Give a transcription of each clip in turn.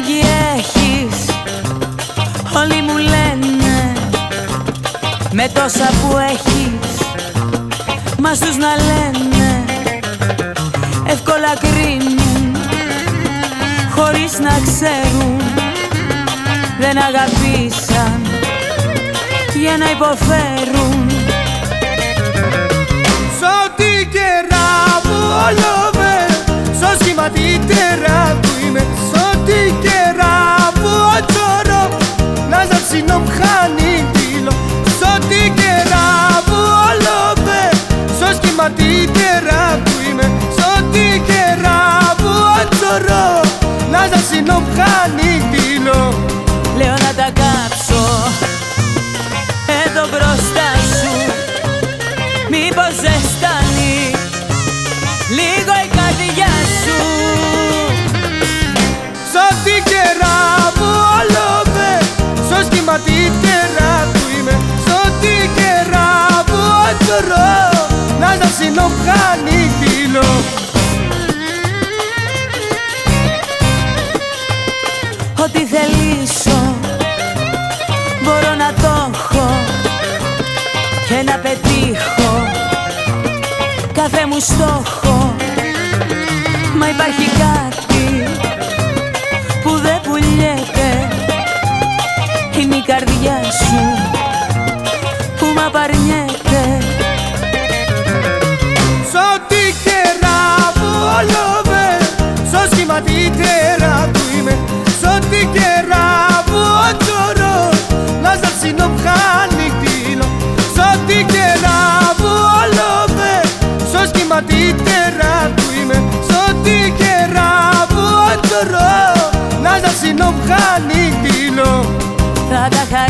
ανάγκη έχεις. Όλοι μου λένε Με τόσα που έχεις Μας τους να λένε. Εύκολα κρίνουν Χωρίς να ξέρουν. Δεν αγαπήσαν Για να υποφέρουν. Χάνει τίλο Σ' ό,τι κερά βόλοβε Σ' σχήμα τη τέρα που είμαι. Σ' ό,τι κερά βόλοβε Να ζαψινόμ χάνει τίλο Λέω να τα κάψω Εδώ μπροστά σου. Μήπως ζεστάνει Λίγο η καρδιά Σ' σχήμα τη τέρα που είμαι Σ' ό,τι κερά βόλοβε Να ζαψινό χάνει τίλο Ό,τι θελήσω Μπορώ να το έχω Και να πετύχω Κάθε μου στόχο Είναι η καρδιά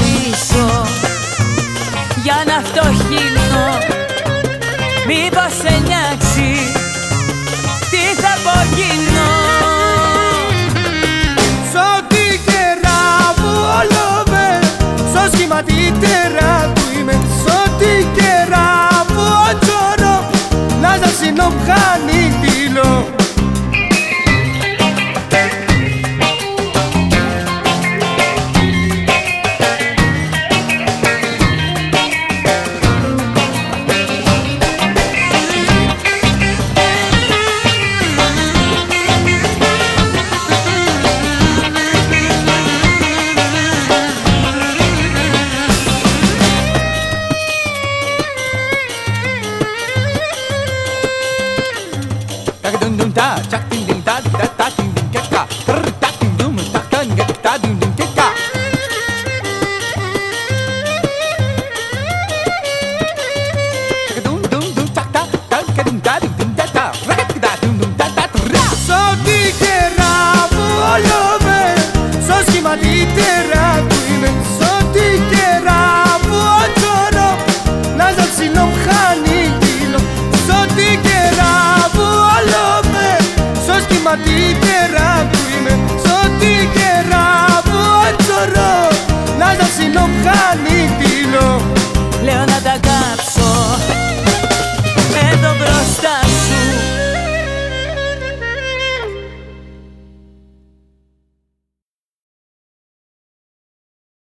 χαρίσω Για να φτωχύνω Μήπως σε νιάξει Σ' Σ' σχήμα